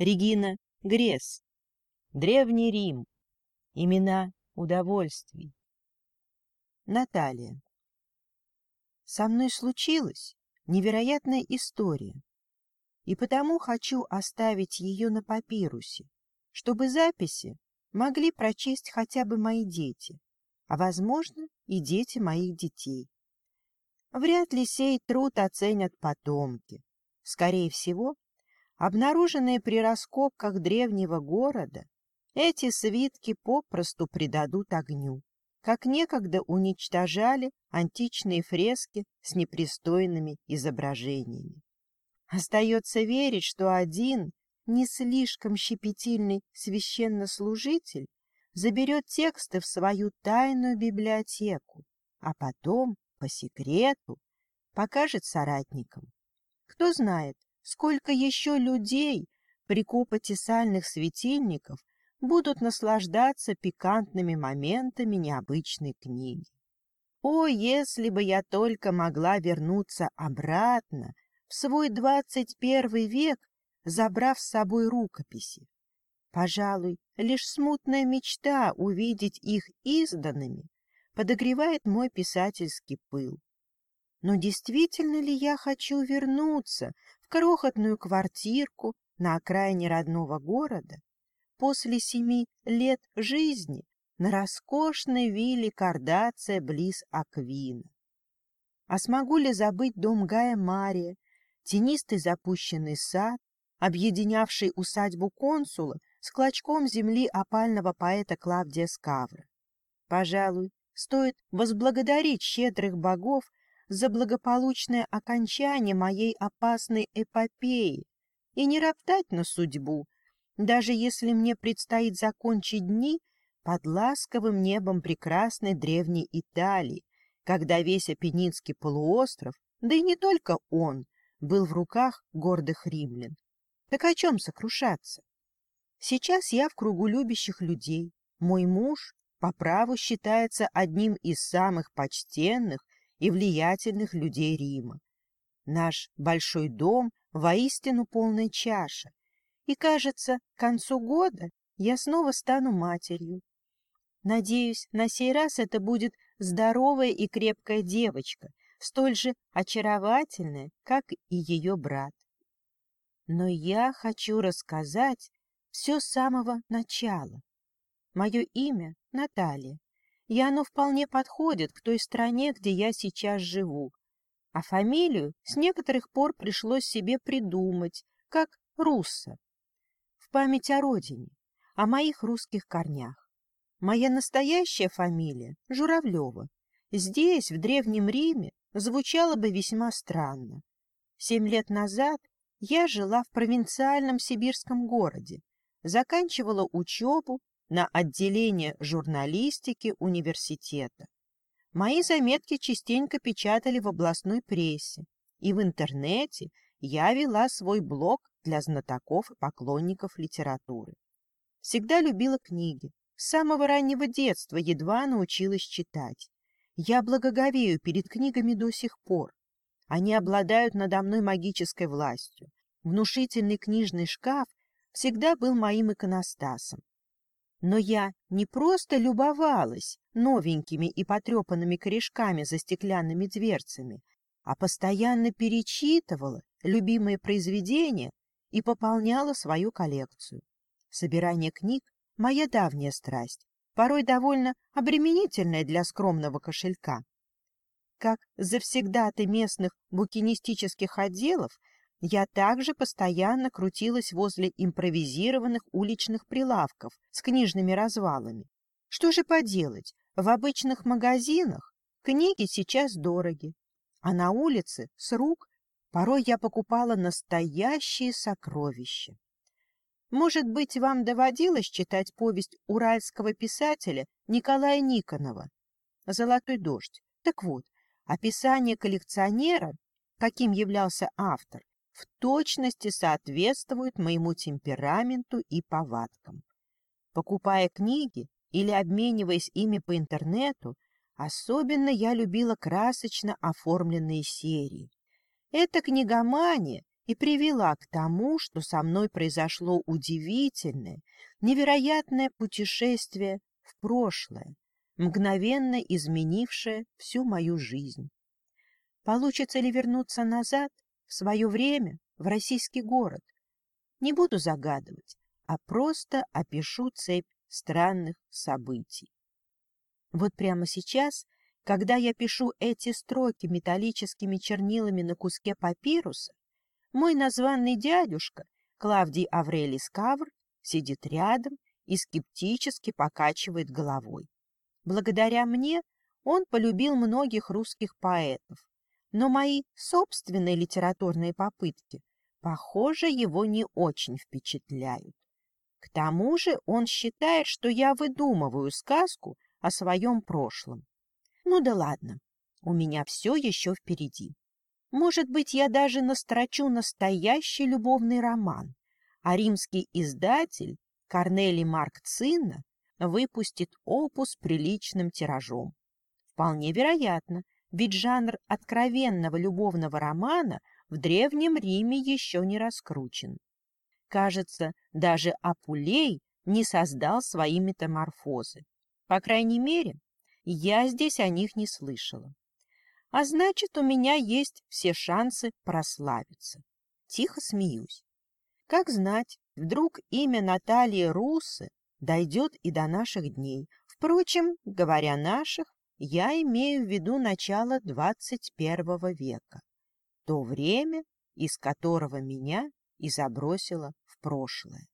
Регина Гресс. Древний Рим. Имена удовольствий. Наталья. Со мной случилась невероятная история, и потому хочу оставить ее на папирусе, чтобы записи могли прочесть хотя бы мои дети, а, возможно, и дети моих детей. Вряд ли сей труд оценят потомки. Скорее всего, Обнаруженные при раскопках древнего города, эти свитки попросту предадут огню, как некогда уничтожали античные фрески с непристойными изображениями. Остается верить, что один не слишком щепетильный священнослужитель заберет тексты в свою тайную библиотеку, а потом, по секрету, покажет соратникам. Кто знает, Сколько еще людей при копоте сальных светильников будут наслаждаться пикантными моментами необычной книги. О, если бы я только могла вернуться обратно в свой двадцать первый век, забрав с собой рукописи. Пожалуй, лишь смутная мечта увидеть их изданными подогревает мой писательский пыл. Но действительно ли я хочу вернуться крохотную квартирку на окраине родного города после семи лет жизни на роскошной вилле Кардация близ Аквина. А смогу ли забыть дом Гая Мария, тенистый запущенный сад, объединявший усадьбу консула с клочком земли опального поэта Клавдия Скавра? Пожалуй, стоит возблагодарить щедрых богов за благополучное окончание моей опасной эпопеи и не роптать на судьбу, даже если мне предстоит закончить дни под ласковым небом прекрасной древней Италии, когда весь Апеннинский полуостров, да и не только он, был в руках гордых римлян. Так о чем сокрушаться? Сейчас я в кругу любящих людей. Мой муж по праву считается одним из самых почтенных и влиятельных людей Рима. Наш большой дом воистину полная чаша, и, кажется, к концу года я снова стану матерью. Надеюсь, на сей раз это будет здоровая и крепкая девочка, столь же очаровательная, как и ее брат. Но я хочу рассказать все с самого начала. Мое имя — Наталья и оно вполне подходит к той стране, где я сейчас живу. А фамилию с некоторых пор пришлось себе придумать, как Русса. В память о родине, о моих русских корнях. Моя настоящая фамилия — Журавлева. Здесь, в Древнем Риме, звучало бы весьма странно. Семь лет назад я жила в провинциальном сибирском городе, заканчивала учебу на отделение журналистики университета. Мои заметки частенько печатали в областной прессе, и в интернете я вела свой блог для знатоков и поклонников литературы. Всегда любила книги. С самого раннего детства едва научилась читать. Я благоговею перед книгами до сих пор. Они обладают надо мной магической властью. Внушительный книжный шкаф всегда был моим иконостасом. Но я не просто любовалась новенькими и потрепанными корешками за стеклянными дверцами, а постоянно перечитывала любимые произведения и пополняла свою коллекцию. Собирание книг — моя давняя страсть, порой довольно обременительная для скромного кошелька. Как завсегдаты местных букинистических отделов, я также постоянно крутилась возле импровизированных уличных прилавков с книжными развалами. Что же поделать, в обычных магазинах книги сейчас дороги, а на улице с рук порой я покупала настоящие сокровища. Может быть, вам доводилось читать повесть уральского писателя Николая Никонова «Золотой дождь». Так вот, описание коллекционера, каким являлся автор, в точности соответствуют моему темпераменту и повадкам. Покупая книги или обмениваясь ими по интернету, особенно я любила красочно оформленные серии. Эта книгомания и привела к тому, что со мной произошло удивительное, невероятное путешествие в прошлое, мгновенно изменившее всю мою жизнь. Получится ли вернуться назад, в свое время, в российский город? Не буду загадывать, а просто опишу цепь странных событий. Вот прямо сейчас, когда я пишу эти строки металлическими чернилами на куске папируса, мой названный дядюшка, Клавдий Аврелий Скавр, сидит рядом и скептически покачивает головой. Благодаря мне он полюбил многих русских поэтов, но мои собственные литературные попытки, похоже, его не очень впечатляют. К тому же он считает, что я выдумываю сказку о своем прошлом. Ну да ладно, у меня все еще впереди. Может быть, я даже настрочу настоящий любовный роман, а римский издатель Корнелий Марк Цинна выпустит опус приличным тиражом. Вполне вероятно, ведь жанр откровенного любовного романа в Древнем Риме еще не раскручен. Кажется, даже Апулей не создал свои метаморфозы. По крайней мере, я здесь о них не слышала а значит, у меня есть все шансы прославиться. Тихо смеюсь. Как знать, вдруг имя Натальи Русы дойдет и до наших дней. Впрочем, говоря наших, я имею в виду начало 21 века, то время, из которого меня и забросило в прошлое.